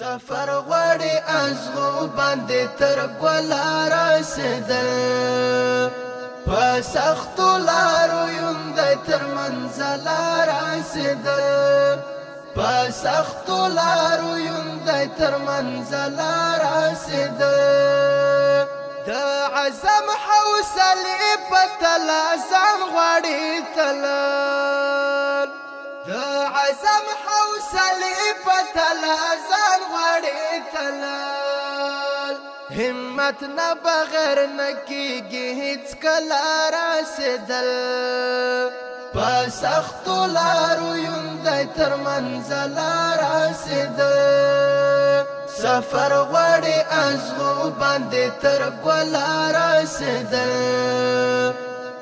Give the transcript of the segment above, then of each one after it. سفر غواړي ازغو باندې تر ګلا رسیدل په سخت لارو یم د تر منزل رسیدل په سخت لارو یم د تر منزل رسیدل د عزم حوصله په تلاسم غواړي تلل اعظم حوصله پتل ازان غړې تلل همت نه بغیر نکیږي هیڅ کلا را سدل پس اخت لارو یوند تر منزل را سدل سفر غړې ازغو باندې تر ګل را سدل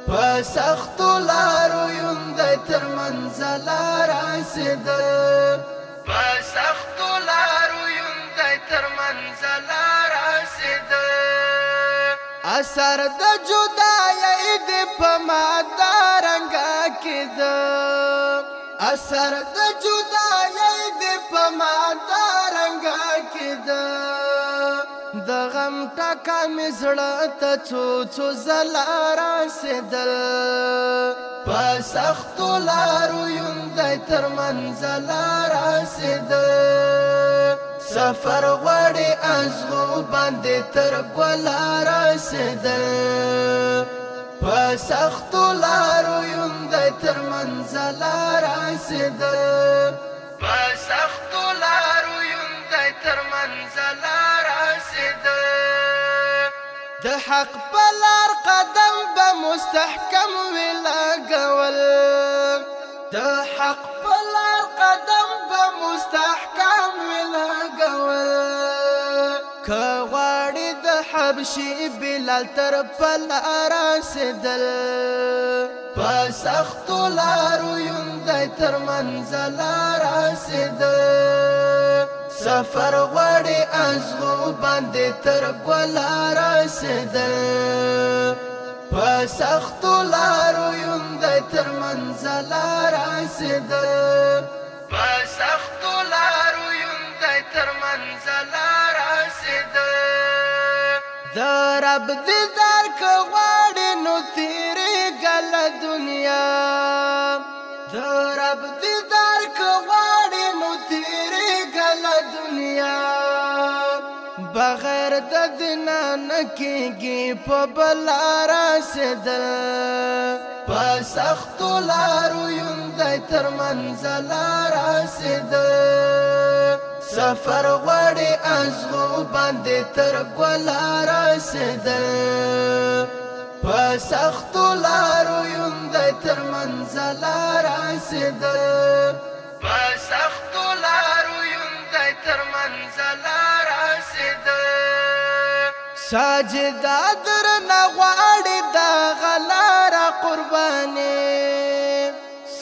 په سختو لارو یم د تر منزله رسیدل په سختو لارو یم د تر منزله رسیدل اثر د جدای دې په ما دارنګا کېد اثر د جدای دې په ما دارنګا د غم ټکا مې زړه ته څو څو زلا راسېدل په سختو لارو یوندی تر منځله راسېدل سفر غواړي ازغو باندې تر ګله راسېدل په سختو لارو یوندی تر منځله راسېدل په سختو لارو یوندی تر منځله د حق بلار قدم به مستحکم ولګول د حق بلار قدم به مستحکم ولګول که غواړي د حبشي بلال تر بلار رسیدل په سختو لارو یم د تر منزل رسیدل سفر غواړي ازغو باندې تر ګلا رسیدل په سخت لارو یم د تر منزل رسیدل په سخت لارو یم د تر منزل رسیدل د رب دې دار غواړي نو تیرې ګل دنیا د رب دې دنا نکیږي په بلا را سدل په سخت لارو یم د تر منزل را سدل سفر غړي ازغو باندې تر ګلا را سدل په سخت لارو یم د تر منزل را سدل په سخت لارو یم د تر منزل ساجدا در نغواړي دا غلار قرباني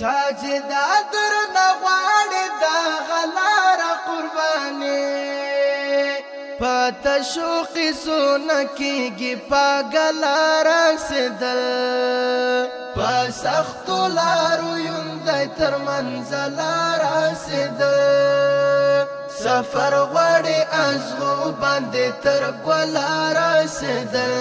ساجدا در نغواړي دا غلار قرباني پات شوق سونه کیږي پاګلار سدل پسخت لارو یوند تر منزل را سدل سفر غواړي ازغو باندې تر ګلا رسیدل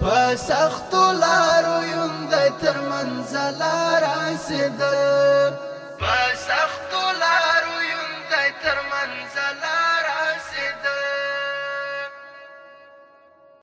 په سختو لارو یم د تر منزل رسیدل